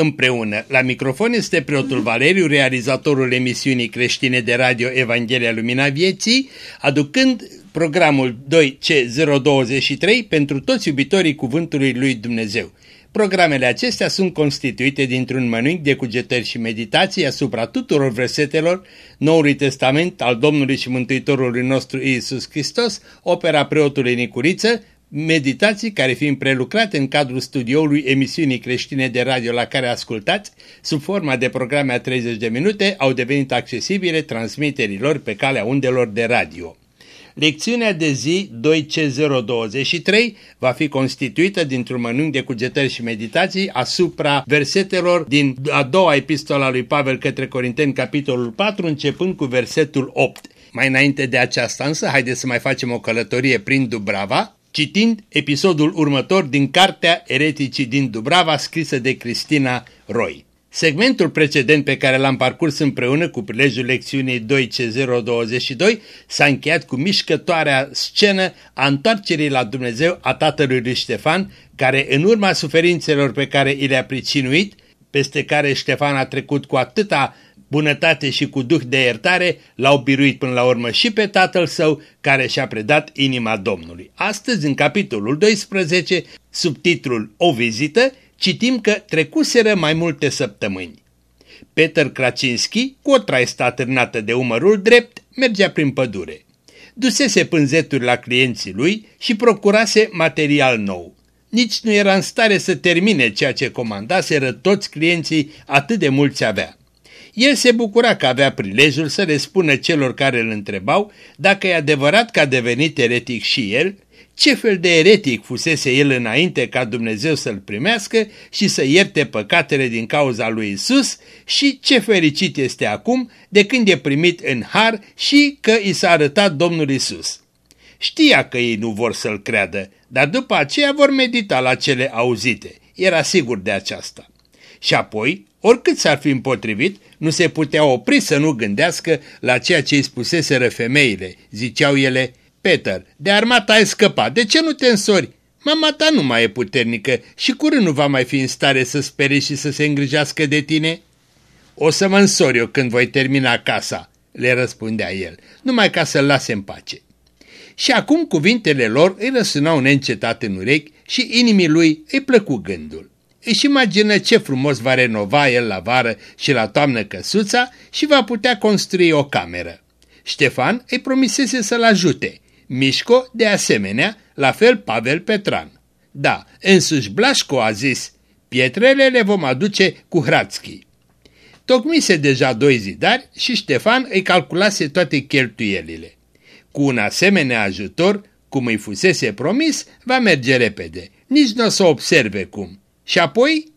Din nou împreună, la microfon este preotul Valeriu, realizatorul emisiunii creștine de radio Evanghelia Lumina Vieții, aducând programul 2C023 pentru toți iubitorii Cuvântului Lui Dumnezeu. Programele acestea sunt constituite dintr-un mănânc de cugetări și meditații asupra tuturor versetelor Noului Testament al Domnului și Mântuitorului nostru Iisus Hristos, opera preotului Nicuriță, meditații care fiind prelucrate în cadrul studioului emisiunii creștine de radio la care ascultați, sub forma de programe a 30 de minute, au devenit accesibile transmiterilor pe calea undelor de radio. Lecțiunea de zi 2C023 va fi constituită dintr-un mănânc de cugetări și meditații asupra versetelor din a doua epistola lui Pavel către Corinteni, capitolul 4, începând cu versetul 8. Mai înainte de aceasta însă, haideți să mai facem o călătorie prin Dubrava, citind episodul următor din cartea Ereticii din Dubrava, scrisă de Cristina Roy. Segmentul precedent pe care l-am parcurs împreună cu prilejul lecțiunii 2C022 s-a încheiat cu mișcătoarea scenă a întoarcerii la Dumnezeu a tatălui lui Ștefan, care în urma suferințelor pe care i le-a pricinuit, peste care Ștefan a trecut cu atâta bunătate și cu duh de iertare, l-au biruit până la urmă și pe tatăl său, care și-a predat inima Domnului. Astăzi, în capitolul 12, sub titlul O vizită, citim că trecuseră mai multe săptămâni. Peter Kracinski, cu o traistă atârnată de umărul drept, mergea prin pădure. Dusese pânzeturi la clienții lui și procurase material nou. Nici nu era în stare să termine ceea ce comandaseră toți clienții, atât de mulți avea. El se bucura că avea prilejul să le spună celor care îl întrebau dacă e adevărat că a devenit eretic și el, ce fel de eretic fusese el înainte ca Dumnezeu să-l primească și să ierte păcatele din cauza lui Isus și ce fericit este acum de când e primit în har și că i s-a arătat Domnul Isus. Știa că ei nu vor să-l creadă, dar după aceea vor medita la cele auzite. Era sigur de aceasta. Și apoi, oricât s-ar fi împotrivit, nu se putea opri să nu gândească la ceea ce îi spuseseră femeile. Ziceau ele, Peter, de armata ai scăpat, de ce nu te însori? Mama ta nu mai e puternică și curând nu va mai fi în stare să spere și să se îngrijească de tine? O să mă însor eu când voi termina casa, le răspundea el, numai ca să-l lase în pace. Și acum cuvintele lor îi răsunau neîncetat în urechi și inimii lui îi plăcu gândul. Își imagină ce frumos va renova el la vară și la toamnă căsuța și va putea construi o cameră. Ștefan îi promisese să-l ajute Mișco, de asemenea, la fel Pavel Petran. Da, însuși Blașco a zis, pietrele le vom aduce cu Hrațchi. Tocmise deja doi zidari și Ștefan îi calculase toate cheltuielile. Cu un asemenea ajutor, cum îi fusese promis, va merge repede, nici nu o să observe cum. Și apoi,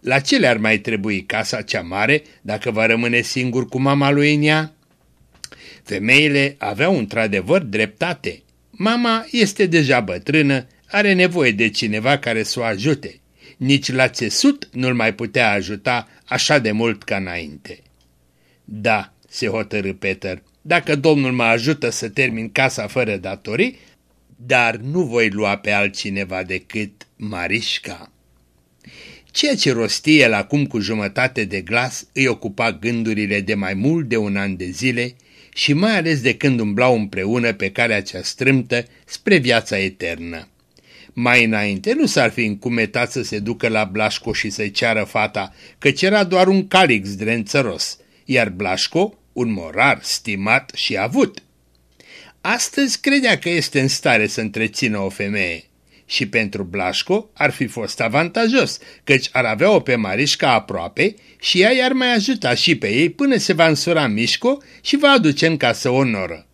la ce le-ar mai trebui casa cea mare dacă va rămâne singur cu mama lui în ea? Femeile aveau într-adevăr dreptate. Mama este deja bătrână, are nevoie de cineva care să o ajute. Nici la țesut nu-l mai putea ajuta așa de mult ca înainte. Da, se hotărâ Peter, dacă Domnul mă ajută să termin casa fără datorii, dar nu voi lua pe altcineva decât Marișca. Ceea ce rostie el acum cu jumătate de glas îi ocupa gândurile de mai mult de un an de zile și mai ales de când umblau împreună pe calea cea strâmtă spre viața eternă. Mai înainte nu s-ar fi încumetat să se ducă la Blașco și să-i ceară fata, căci era doar un calix drențăros, iar Blașco un morar stimat și avut. Astăzi credea că este în stare să întrețină o femeie și pentru Blașco ar fi fost avantajos, căci ar avea-o pe Marișca aproape și ea i-ar mai ajuta și pe ei până se va însura Mișco și va aduce în casă o noră.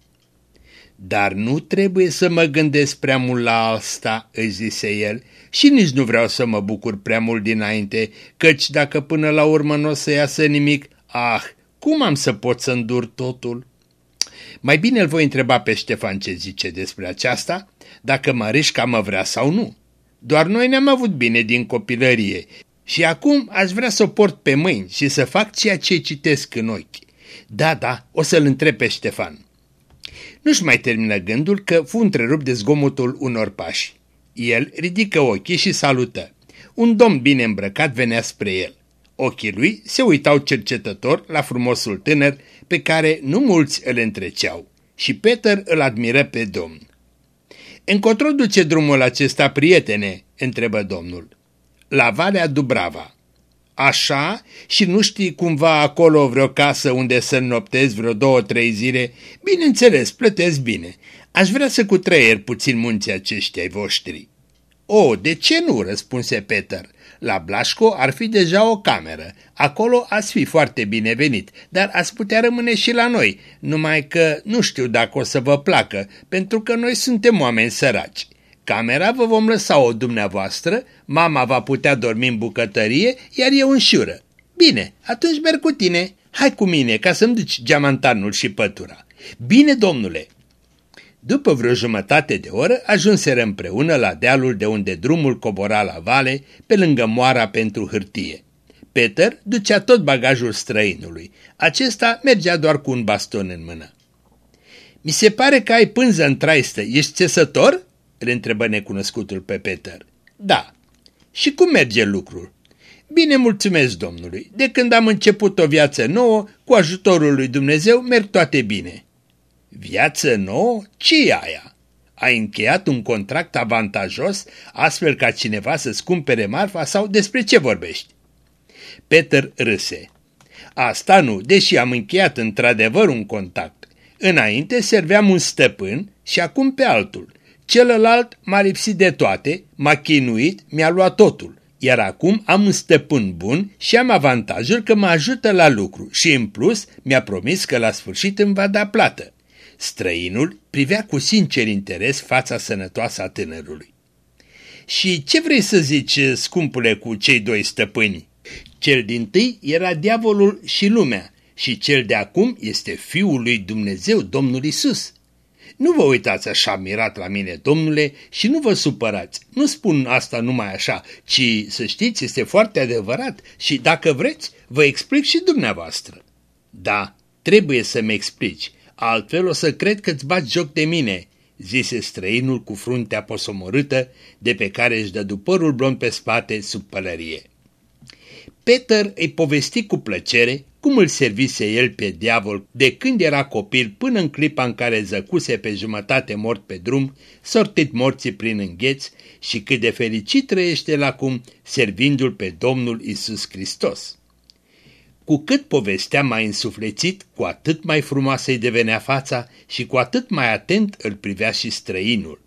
Dar nu trebuie să mă gândesc prea mult la asta, îi zise el, și nici nu vreau să mă bucur prea mult dinainte, căci dacă până la urmă nu o să iasă nimic, ah, cum am să pot să îndur totul? Mai bine îl voi întreba pe Ștefan ce zice despre aceasta, dacă Marișca mă vrea sau nu. Doar noi ne-am avut bine din copilărie și acum aș vrea să o port pe mâini și să fac ceea ce citesc în ochi. Da, da, o să-l întreb pe Ștefan. Nu-și mai termină gândul că fu întrerupt de zgomotul unor pași. El ridică ochii și salută. un domn bine îmbrăcat venea spre el. Ochii lui se uitau cercetător la frumosul tânăr pe care nu mulți îl întreceau și Peter îl admiră pe domn. Încotro duce drumul acesta, prietene?" întrebă domnul. La Valea Dubrava. Așa? Și nu știi cumva acolo vreo casă unde să noptezi vreo două-trei zile? Bineînțeles, plătesc bine. Aș vrea să cutreier puțin munții aceștia ai voștri. O, de ce nu?" răspunse Peter. La Blașco ar fi deja o cameră. Acolo ați fi foarte binevenit, dar ați putea rămâne și la noi, numai că nu știu dacă o să vă placă, pentru că noi suntem oameni săraci. Camera vă vom lăsa-o dumneavoastră, mama va putea dormi în bucătărie, iar eu în șură. Bine, atunci merg cu tine. Hai cu mine, ca să-mi duci geamantanul și pătura. Bine, domnule, după vreo jumătate de oră ajunseră împreună la dealul de unde drumul cobora la vale, pe lângă moara pentru hârtie. Peter ducea tot bagajul străinului. Acesta mergea doar cu un baston în mână. Mi se pare că ai pânză în traistă. Ești țesător?" îl întrebă necunoscutul pe Peter. Da. Și cum merge lucrul? Bine, mulțumesc Domnului. De când am început o viață nouă, cu ajutorul lui Dumnezeu, merg toate bine. Viață nouă? ce e aia? Ai încheiat un contract avantajos astfel ca cineva să-ți cumpere marfa sau despre ce vorbești? Peter râse. Asta nu, deși am încheiat într-adevăr un contact. Înainte serveam un stăpân și acum pe altul. Celălalt m-a lipsit de toate, m-a chinuit, mi-a luat totul. Iar acum am un stăpân bun și am avantajul că mă ajută la lucru și în plus mi-a promis că la sfârșit îmi va da plată. Străinul privea cu sincer interes fața sănătoasă a tânărului. Și ce vrei să zici, scumpule, cu cei doi stăpâni? Cel din tâi era diavolul și lumea și cel de acum este Fiul lui Dumnezeu, Domnul Isus. Nu vă uitați așa mirat la mine, domnule, și nu vă supărați. Nu spun asta numai așa, ci, să știți, este foarte adevărat și, dacă vreți, vă explic și dumneavoastră. Da, trebuie să-mi explici, altfel o să cred că-ți bați joc de mine, zise străinul cu fruntea posomorâtă, de pe care își dădu părul blond pe spate sub pălărie. Peter îi povesti cu plăcere cum îl servise el pe diavol de când era copil până în clipa în care zăcuse pe jumătate mort pe drum, sortit morții prin îngheț și cât de fericit trăiește el acum servindu-l pe Domnul Isus Hristos. Cu cât povestea mai însuflețit, cu atât mai frumoasă îi devenea fața și cu atât mai atent îl privea și străinul.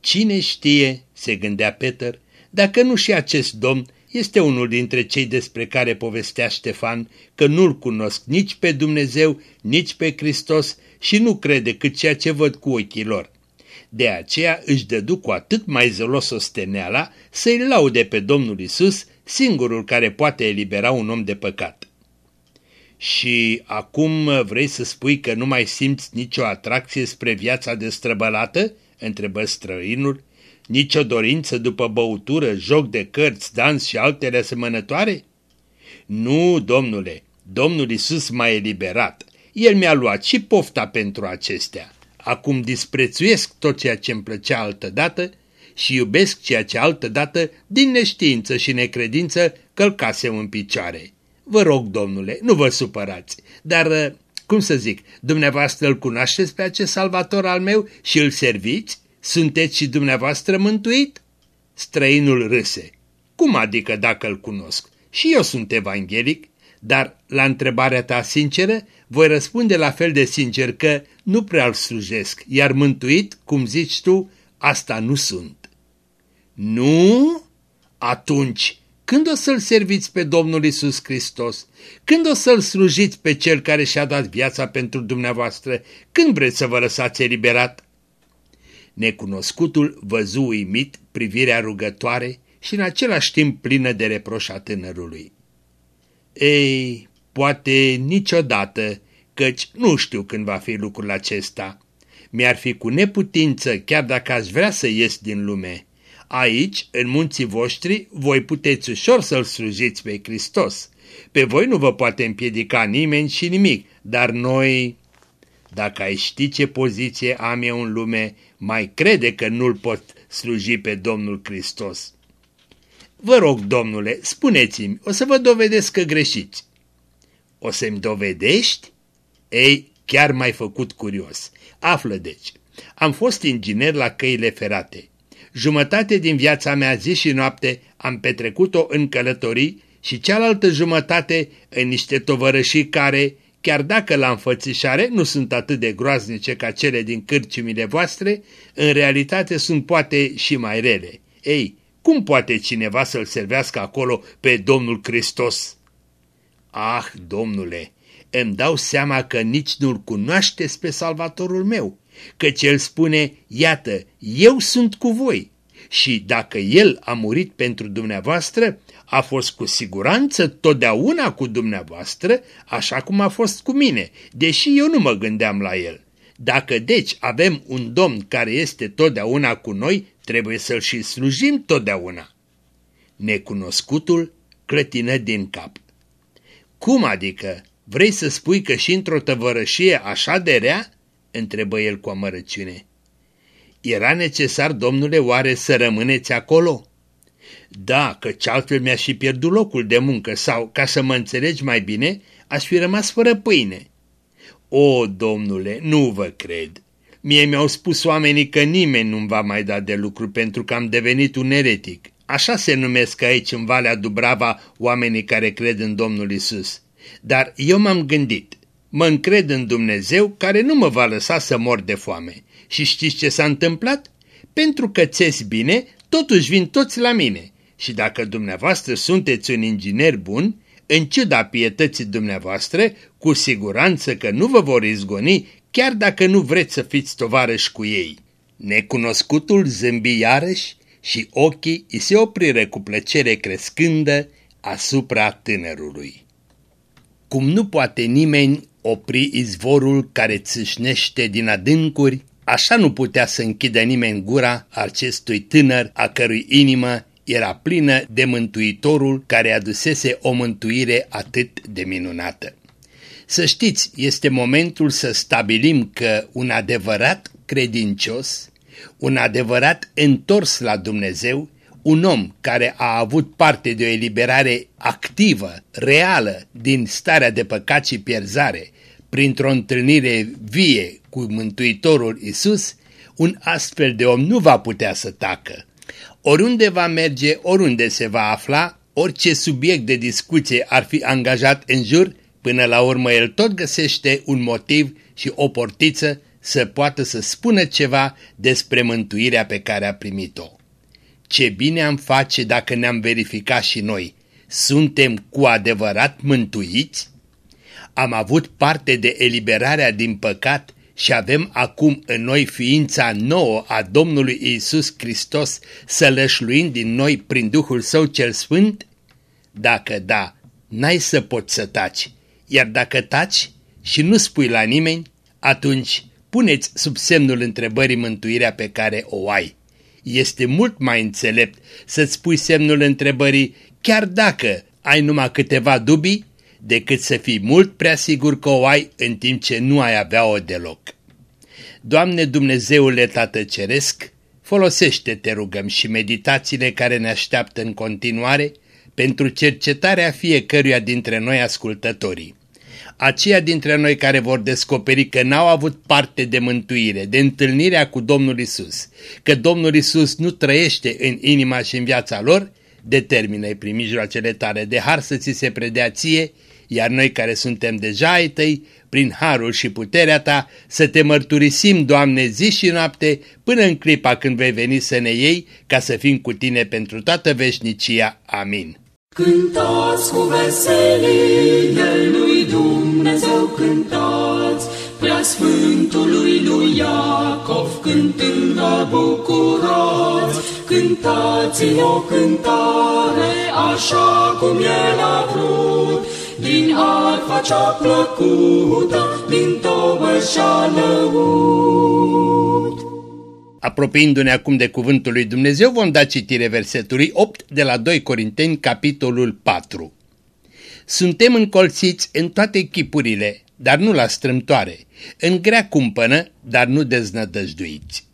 Cine știe, se gândea Peter, dacă nu și acest domn este unul dintre cei despre care povestea Ștefan că nu-L cunosc nici pe Dumnezeu, nici pe Hristos și nu crede cât ceea ce văd cu ochii lor. De aceea își dădu cu atât mai zelos osteneala să-i laude pe Domnul Isus, singurul care poate elibera un om de păcat. Și acum vrei să spui că nu mai simți nicio atracție spre viața destrăbălată? întrebă străinul. Nicio dorință după băutură, joc de cărți, dans și altele asemănătoare? Nu, domnule, Domnul Isus m-a eliberat. El mi-a luat și pofta pentru acestea. Acum disprețuiesc tot ceea ce îmi plăcea altădată și iubesc ceea ce altădată, din neștiință și necredință, călcasem în picioare. Vă rog, domnule, nu vă supărați, dar, cum să zic, dumneavoastră îl cunoașteți pe acest salvator al meu și îl serviți? Sunteți și dumneavoastră mântuit? Străinul râse. Cum adică dacă îl cunosc? Și eu sunt evanghelic, dar la întrebarea ta sinceră voi răspunde la fel de sincer că nu prea îl slujesc, iar mântuit, cum zici tu, asta nu sunt. Nu? Atunci, când o să-L serviți pe Domnul Isus Hristos? Când o să-L slujiți pe Cel care și-a dat viața pentru dumneavoastră? Când vreți să vă lăsați eliberat? Necunoscutul văzu uimit privirea rugătoare și în același timp plină de reproș a tânărului. Ei, poate niciodată, căci nu știu când va fi lucrul acesta. Mi-ar fi cu neputință chiar dacă aș vrea să ies din lume. Aici, în munții voștri, voi puteți ușor să-L slujiți pe Hristos. Pe voi nu vă poate împiedica nimeni și nimic, dar noi... Dacă ai ști ce poziție am eu în lume, mai crede că nu-L pot sluji pe Domnul Hristos. Vă rog, domnule, spuneți-mi, o să vă dovedesc că greșiți. O să-mi dovedești? Ei, chiar m-ai făcut curios. Află deci, am fost inginer la căile ferate. Jumătate din viața mea zi și noapte am petrecut-o în călătorii și cealaltă jumătate în niște tovărășii care, chiar dacă la înfățișare nu sunt atât de groaznice ca cele din cârciumile voastre, în realitate sunt poate și mai rele. Ei, cum poate cineva să-L servească acolo pe Domnul Hristos? Ah, domnule, îmi dau seama că nici nu-L cunoașteți pe Salvatorul meu, căci El spune, iată, eu sunt cu voi și dacă El a murit pentru dumneavoastră, a fost cu siguranță totdeauna cu dumneavoastră, așa cum a fost cu mine, deși eu nu mă gândeam la El. Dacă deci avem un Domn care este totdeauna cu noi, trebuie să-L și slujim totdeauna. Necunoscutul clătină din cap. Cum adică? Vrei să spui că și într-o tăvărășie așa de rea? Întrebă el cu amărăciune. Era necesar, domnule, oare să rămâneți acolo? Da, că altfel mi-aș fi pierdut locul de muncă sau, ca să mă înțelegi mai bine, aș fi rămas fără pâine. O, domnule, nu vă cred. Mie mi-au spus oamenii că nimeni nu-mi va mai da de lucru pentru că am devenit un eretic. Așa se numesc aici în Valea Dubrava oamenii care cred în Domnul Isus. Dar eu m-am gândit, mă încred în Dumnezeu care nu mă va lăsa să mor de foame. Și știți ce s-a întâmplat? Pentru că ți bine, totuși vin toți la mine. Și dacă dumneavoastră sunteți un inginer bun, în ciuda pietății dumneavoastră, cu siguranță că nu vă vor izgoni, chiar dacă nu vreți să fiți tovarăși cu ei. Necunoscutul zâmbi iarăși și ochii îi se opriră cu plăcere crescândă asupra tânărului. Cum nu poate nimeni opri izvorul care țâșnește din adâncuri, așa nu putea să închidă nimeni gura acestui tânăr a cărui inimă era plină de mântuitorul care adusese o mântuire atât de minunată. Să știți, este momentul să stabilim că un adevărat credincios, un adevărat întors la Dumnezeu, un om care a avut parte de o eliberare activă, reală, din starea de păcat și pierzare, printr-o întâlnire vie cu Mântuitorul Isus, un astfel de om nu va putea să tacă. Oriunde va merge, oriunde se va afla, orice subiect de discuție ar fi angajat în jur, până la urmă el tot găsește un motiv și o portiță să poată să spună ceva despre mântuirea pe care a primit-o. Ce bine am face dacă ne-am verificat și noi. Suntem cu adevărat mântuiți? Am avut parte de eliberarea din păcat și avem acum în noi ființa nouă a Domnului Isus Hristos să lășluim din noi prin Duhul Său cel Sfânt? Dacă da, n-ai să poți să taci, iar dacă taci și nu spui la nimeni, atunci puneți sub semnul întrebării mântuirea pe care o ai. Este mult mai înțelept să-ți pui semnul întrebării chiar dacă ai numai câteva dubii, decât să fii mult prea sigur că o ai în timp ce nu ai avea-o deloc. Doamne Dumnezeule Tată Ceresc, folosește-te rugăm și meditațiile care ne așteaptă în continuare pentru cercetarea fiecăruia dintre noi ascultătorii. Aceia dintre noi care vor descoperi că n-au avut parte de mântuire, de întâlnirea cu Domnul Isus, că Domnul Isus nu trăiește în inima și în viața lor, determină-i prin mijloacele tale de har să ți se predea ție iar noi care suntem deja ai tăi, prin harul și puterea ta, să te mărturisim, Doamne, zi și noapte, până în clipa când vei veni să ne iei, ca să fim cu tine pentru toată veșnicia. Amin. Cântați cu veselie lui Dumnezeu, cântați, prea Sfântului lui Iacov, cântând la bucurați, cântați-o cântare așa cum El a vrut, din arfa cea plăcută, din tobă și-a Apropiindu-ne acum de cuvântul lui Dumnezeu, vom da citire versetului 8 de la 2 Corinteni, capitolul 4. Suntem încolțiți în toate chipurile, dar nu la strâmtoare, în grea cumpănă, dar nu deznădăjduiți.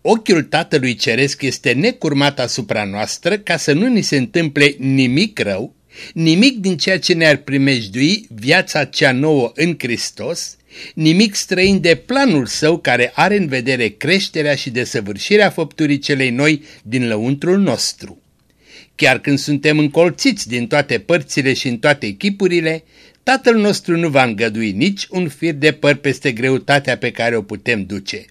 Ochiul Tatălui Ceresc este necurmat asupra noastră ca să nu ni se întâmple nimic rău, nimic din ceea ce ne-ar primejdui viața cea nouă în Hristos, nimic străin de planul său care are în vedere creșterea și desăvârșirea făpturii celei noi din lăuntrul nostru. Chiar când suntem încolțiți din toate părțile și în toate echipurile, Tatăl nostru nu va îngădui nici un fir de păr peste greutatea pe care o putem duce.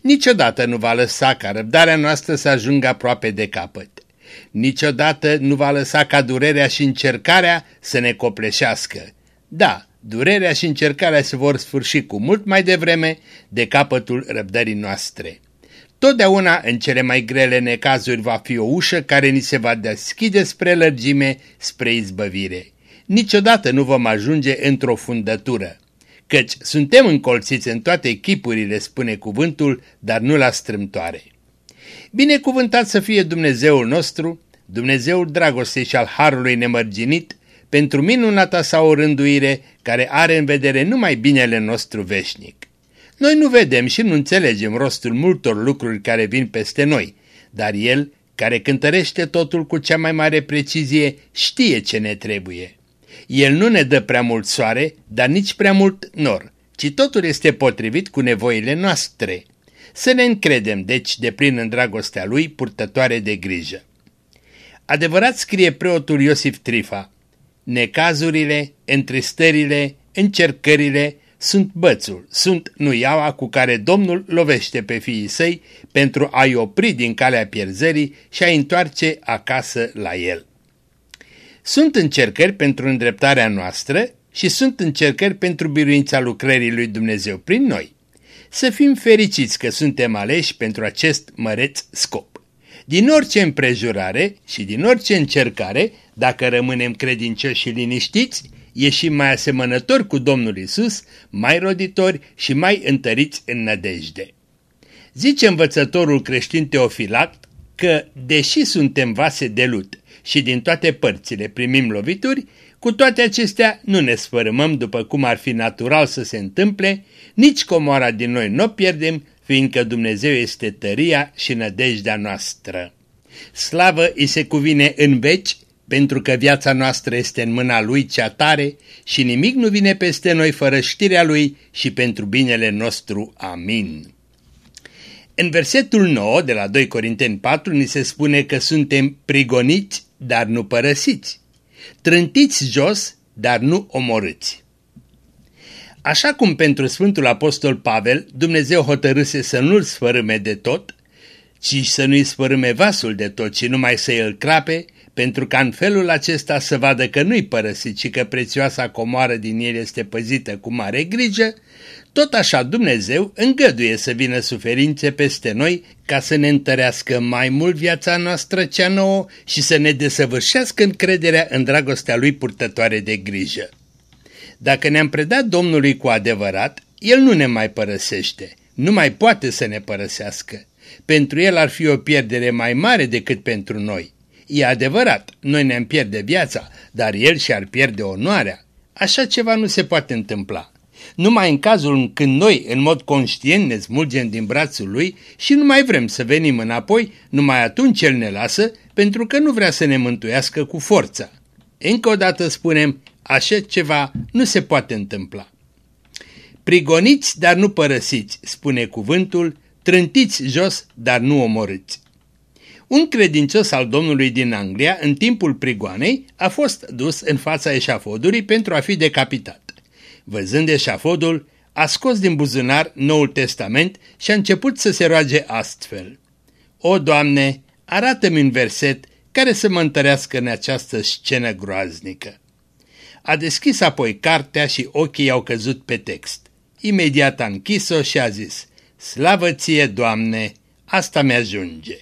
Niciodată nu va lăsa ca răbdarea noastră să ajungă aproape de capăt. Niciodată nu va lăsa ca durerea și încercarea să ne copleșească. Da, durerea și încercarea se vor sfârși cu mult mai devreme de capătul răbdării noastre. Totdeauna în cele mai grele necazuri va fi o ușă care ni se va deschide spre lărgime, spre izbăvire. Niciodată nu vom ajunge într-o fundătură căci suntem încolțiți în toate echipurile, spune cuvântul, dar nu la strâmtoare. Binecuvântat să fie Dumnezeul nostru, Dumnezeul dragostei și al Harului nemărginit, pentru minunata sa o rânduire care are în vedere numai binele nostru veșnic. Noi nu vedem și nu înțelegem rostul multor lucruri care vin peste noi, dar El, care cântărește totul cu cea mai mare precizie, știe ce ne trebuie. El nu ne dă prea mult soare, dar nici prea mult nor, ci totul este potrivit cu nevoile noastre. Să ne încredem, deci, de plin în dragostea lui, purtătoare de grijă. Adevărat scrie preotul Iosif Trifa, necazurile, întristările, încercările sunt bățul, sunt nuiaua cu care Domnul lovește pe fiii săi pentru a-i opri din calea pierzării și a-i întoarce acasă la el. Sunt încercări pentru îndreptarea noastră și sunt încercări pentru biruința lucrării lui Dumnezeu prin noi. Să fim fericiți că suntem aleși pentru acest măreț scop. Din orice împrejurare și din orice încercare, dacă rămânem credincioși și liniștiți, ieșim mai asemănători cu Domnul Isus, mai roditori și mai întăriți în nădejde. Zice învățătorul creștin Teofilact că, deși suntem vase de lut și din toate părțile primim lovituri, cu toate acestea nu ne sfărâmăm după cum ar fi natural să se întâmple, nici comoara din noi nu o pierdem, fiindcă Dumnezeu este tăria și nădejdea noastră. Slavă îi se cuvine în veci, pentru că viața noastră este în mâna Lui cea tare și nimic nu vine peste noi fără știrea Lui și pentru binele nostru. Amin. În versetul 9 de la 2 Corinteni 4 ni se spune că suntem prigoniți, dar nu părăsiți, trântiți jos, dar nu omorâți. Așa cum pentru Sfântul Apostol Pavel Dumnezeu hotărâse să nu-l sfărâme de tot, ci să nu-i sfărâme vasul de tot, ci numai să îl crape, pentru ca în felul acesta să vadă că nu-i părăsit, ci că prețioasa comoară din el este păzită cu mare grijă, tot așa Dumnezeu îngăduie să vină suferințe peste noi ca să ne întărească mai mult viața noastră cea nouă și să ne desăvârșească încrederea în dragostea Lui purtătoare de grijă. Dacă ne-am predat Domnului cu adevărat, El nu ne mai părăsește, nu mai poate să ne părăsească. Pentru El ar fi o pierdere mai mare decât pentru noi. E adevărat, noi ne-am pierde viața, dar El și-ar pierde onoarea. Așa ceva nu se poate întâmpla numai în cazul când noi, în mod conștient, ne smulgem din brațul lui și nu mai vrem să venim înapoi, numai atunci el ne lasă, pentru că nu vrea să ne mântuiască cu forța. Încă o dată spunem, așa ceva nu se poate întâmpla. Prigoniți, dar nu părăsiți, spune cuvântul, trântiți jos, dar nu omorâți. Un credincios al Domnului din Anglia, în timpul prigoanei, a fost dus în fața eșafodului pentru a fi decapitat văzând eșafodul, a scos din buzunar Noul Testament și a început să se roage astfel. O, Doamne, arată-mi un verset care să mă întărească în această scenă groaznică. A deschis apoi cartea și ochii au căzut pe text. Imediat a închis-o și a zis, Slavă ție, Doamne, asta mi-ajunge.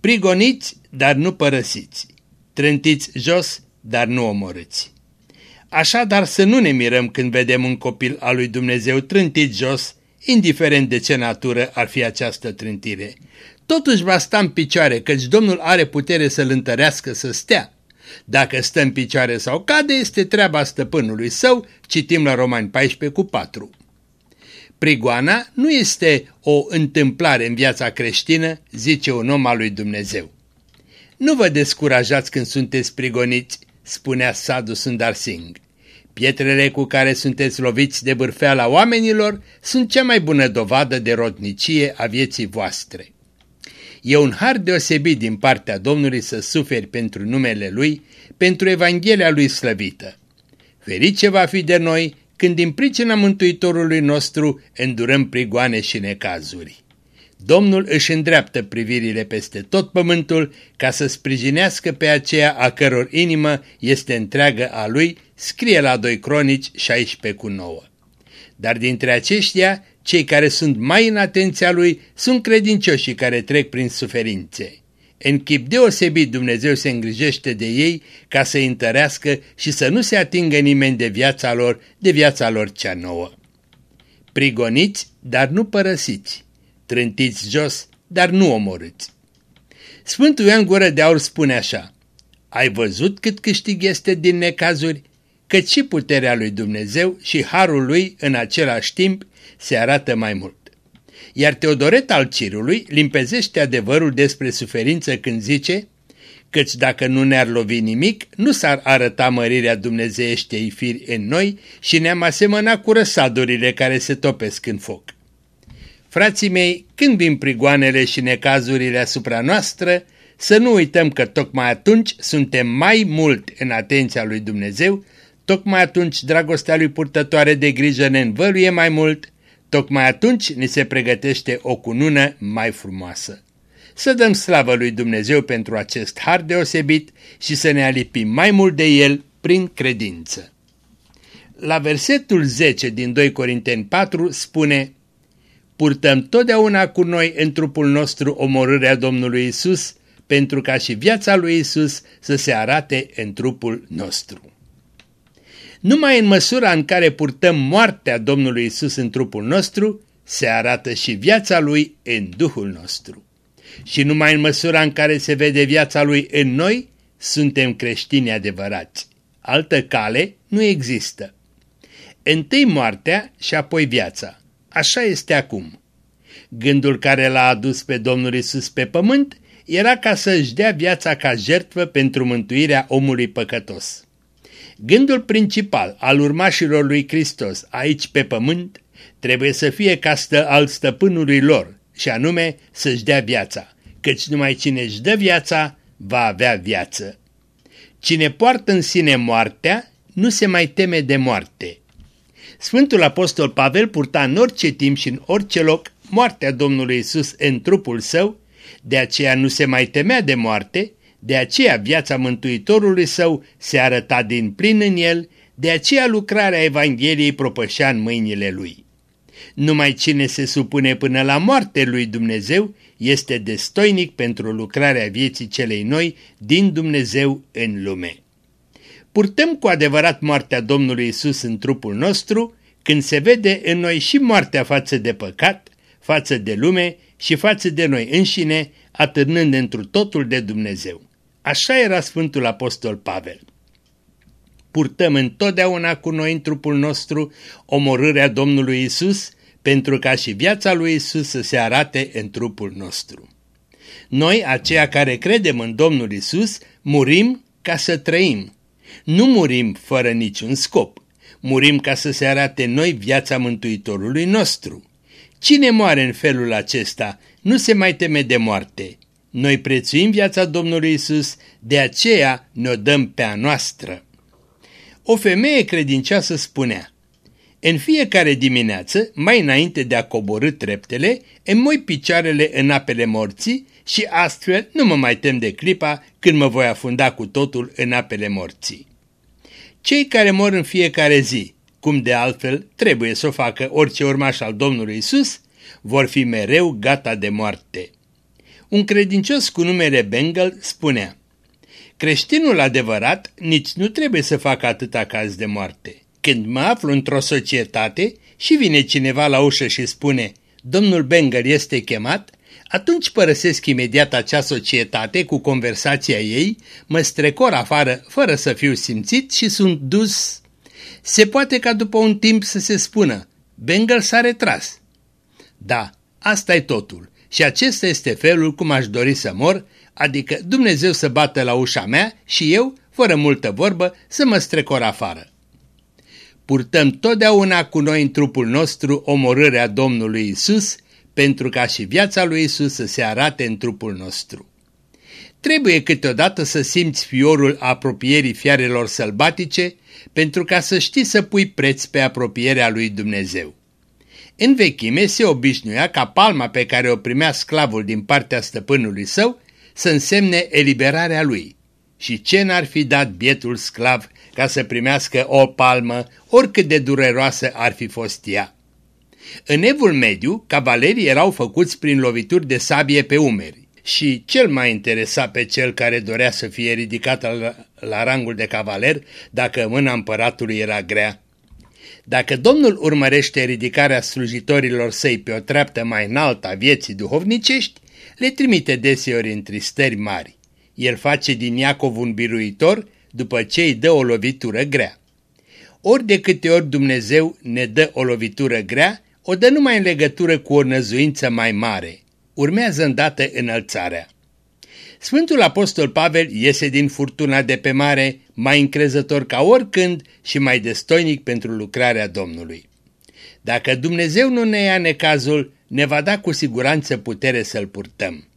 Prigoniți, dar nu părăsiți, trântiți jos, dar nu omorâți. Așadar să nu ne mirăm când vedem un copil al lui Dumnezeu trântit jos, indiferent de ce natură ar fi această trântire. Totuși va sta în picioare, căci Domnul are putere să-l întărească să stea. Dacă stă în picioare sau cade, este treaba stăpânului său, citim la Romani 14 cu 4. Prigoana nu este o întâmplare în viața creștină, zice un om al lui Dumnezeu. Nu vă descurajați când sunteți prigoniți, spunea Sadu Sundar Singh. Pietrele cu care sunteți loviți de bârfeala oamenilor sunt cea mai bună dovadă de rodnicie a vieții voastre. E un har deosebit din partea Domnului să suferi pentru numele Lui, pentru Evanghelia Lui slăvită. Ferice va fi de noi când din pricina Mântuitorului nostru îndurăm prigoane și necazuri. Domnul își îndreaptă privirile peste tot pământul ca să sprijinească pe aceea a căror inimă este întreagă a lui, scrie la 2 Cronici 16 cu 9. Dar dintre aceștia, cei care sunt mai în atenția lui sunt credincioșii care trec prin suferințe. În chip deosebit Dumnezeu se îngrijește de ei ca să întărească și să nu se atingă nimeni de viața lor, de viața lor cea nouă. Prigoniți, dar nu părăsiți trântiți jos, dar nu omorâți. Sfântul Ioan Gură de Aur spune așa, Ai văzut cât câștig este din necazuri? Cât și puterea lui Dumnezeu și harul lui în același timp se arată mai mult. Iar Teodoret al Cirului limpezește adevărul despre suferință când zice căci dacă nu ne-ar lovi nimic, nu s-ar arăta mărirea dumnezeieștei firi în noi și ne-am asemănat cu răsadurile care se topesc în foc. Frații mei, când vin prigoanele și necazurile asupra noastră, să nu uităm că tocmai atunci suntem mai mult în atenția lui Dumnezeu, tocmai atunci dragostea lui purtătoare de grijă ne învăluie mai mult, tocmai atunci ni se pregătește o cunună mai frumoasă. Să dăm slavă lui Dumnezeu pentru acest har deosebit și să ne alipim mai mult de el prin credință. La versetul 10 din 2 Corinteni 4 spune purtăm totdeauna cu noi în trupul nostru omorârea Domnului Isus, pentru ca și viața lui Isus să se arate în trupul nostru. Numai în măsura în care purtăm moartea Domnului Isus în trupul nostru, se arată și viața lui în Duhul nostru. Și numai în măsura în care se vede viața lui în noi, suntem creștini adevărați. Altă cale nu există. Întâi moartea și apoi viața. Așa este acum. Gândul care l-a adus pe Domnul Isus pe pământ era ca să își dea viața ca jertvă pentru mântuirea omului păcătos. Gândul principal al urmașilor lui Hristos aici pe pământ trebuie să fie ca stă al stăpânului lor, și anume să-și dea viața, căci numai cine își dă viața va avea viață. Cine poartă în sine moartea nu se mai teme de moarte, Sfântul Apostol Pavel purta în orice timp și în orice loc moartea Domnului Isus în trupul său, de aceea nu se mai temea de moarte, de aceea viața Mântuitorului său se arăta din plin în el, de aceea lucrarea Evangheliei propășea în mâinile lui. Numai cine se supune până la moarte lui Dumnezeu este destoinic pentru lucrarea vieții celei noi din Dumnezeu în lume purtăm cu adevărat moartea Domnului Isus în trupul nostru când se vede în noi și moartea față de păcat, față de lume și față de noi înșine, atârnând întru totul de Dumnezeu. Așa era Sfântul Apostol Pavel. Purtăm întotdeauna cu noi în trupul nostru omorârea Domnului Isus, pentru ca și viața lui Isus să se arate în trupul nostru. Noi, aceia care credem în Domnul Isus, murim ca să trăim, nu murim fără niciun scop. Murim ca să se arate noi viața Mântuitorului nostru. Cine moare în felul acesta nu se mai teme de moarte. Noi prețuim viața Domnului Isus, de aceea ne-o dăm pe a noastră. O femeie credincioasă spunea, În fiecare dimineață, mai înainte de a coborâ treptele, îmi moi picioarele în apele morții și astfel nu mă mai tem de clipa când mă voi afunda cu totul în apele morții. Cei care mor în fiecare zi, cum de altfel trebuie să o facă orice urmaș al Domnului Isus, vor fi mereu gata de moarte. Un credincios cu numele Bengal spunea, Creștinul adevărat nici nu trebuie să facă atâta caz de moarte. Când mă aflu într-o societate și vine cineva la ușă și spune, domnul Bengal este chemat, atunci părăsesc imediat acea societate cu conversația ei, mă strecor afară fără să fiu simțit și sunt dus. Se poate ca după un timp să se spună, Bengal s-a retras. Da, asta e totul. Și acesta este felul cum aș dori să mor, adică Dumnezeu să bată la ușa mea și eu, fără multă vorbă, să mă strecor afară. Purtăm totdeauna cu noi în trupul nostru omorârea Domnului Isus, pentru ca și viața lui Isus să se arate în trupul nostru. Trebuie câteodată să simți fiorul apropierii fiarelor sălbatice, pentru ca să știi să pui preț pe apropierea lui Dumnezeu. În vechime se obișnuia ca palma pe care o primea sclavul din partea stăpânului său să însemne eliberarea lui. Și ce n-ar fi dat bietul sclav ca să primească o palmă, oricât de dureroasă ar fi fost ea? În evul mediu, cavalerii erau făcuți prin lovituri de sabie pe umeri și cel mai interesa pe cel care dorea să fie ridicat la, la rangul de cavaler dacă mâna împăratului era grea. Dacă Domnul urmărește ridicarea slujitorilor săi pe o treaptă mai înaltă a vieții duhovnicești, le trimite deseori în tristări mari. El face din Iacov un biruitor după ce îi dă o lovitură grea. Ori de câte ori Dumnezeu ne dă o lovitură grea, o dă numai în legătură cu o năzuință mai mare. Urmează îndată înălțarea. Sfântul Apostol Pavel iese din furtuna de pe mare mai încrezător ca oricând și mai destoinic pentru lucrarea Domnului. Dacă Dumnezeu nu ne ia necazul, ne va da cu siguranță putere să-l purtăm.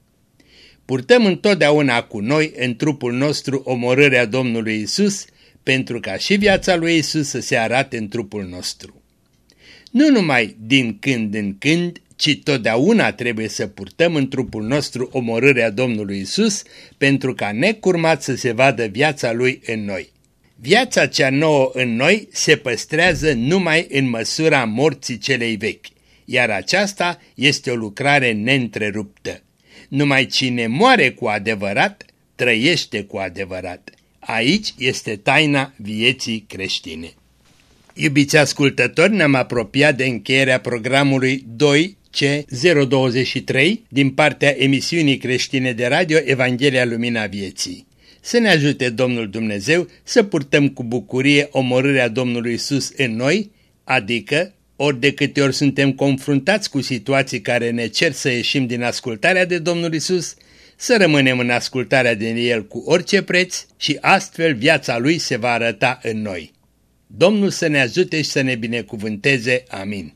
Purtăm întotdeauna cu noi în trupul nostru omorârea Domnului Isus, pentru ca și viața lui Isus să se arate în trupul nostru. Nu numai din când în când, ci totdeauna trebuie să purtăm în trupul nostru omorârea Domnului Isus, pentru ca necurmat să se vadă viața Lui în noi. Viața cea nouă în noi se păstrează numai în măsura morții celei vechi, iar aceasta este o lucrare neîntreruptă. Numai cine moare cu adevărat, trăiește cu adevărat. Aici este taina vieții creștine. Iubiți ascultători, ne-am apropiat de încheierea programului 2C023 din partea emisiunii creștine de radio Evanghelia Lumina Vieții. Să ne ajute Domnul Dumnezeu să purtăm cu bucurie omorârea Domnului Isus în noi, adică ori de câte ori suntem confruntați cu situații care ne cer să ieșim din ascultarea de Domnul Isus, să rămânem în ascultarea de El cu orice preț și astfel viața Lui se va arăta în noi. Domnul să ne ajute și să ne binecuvânteze. Amin.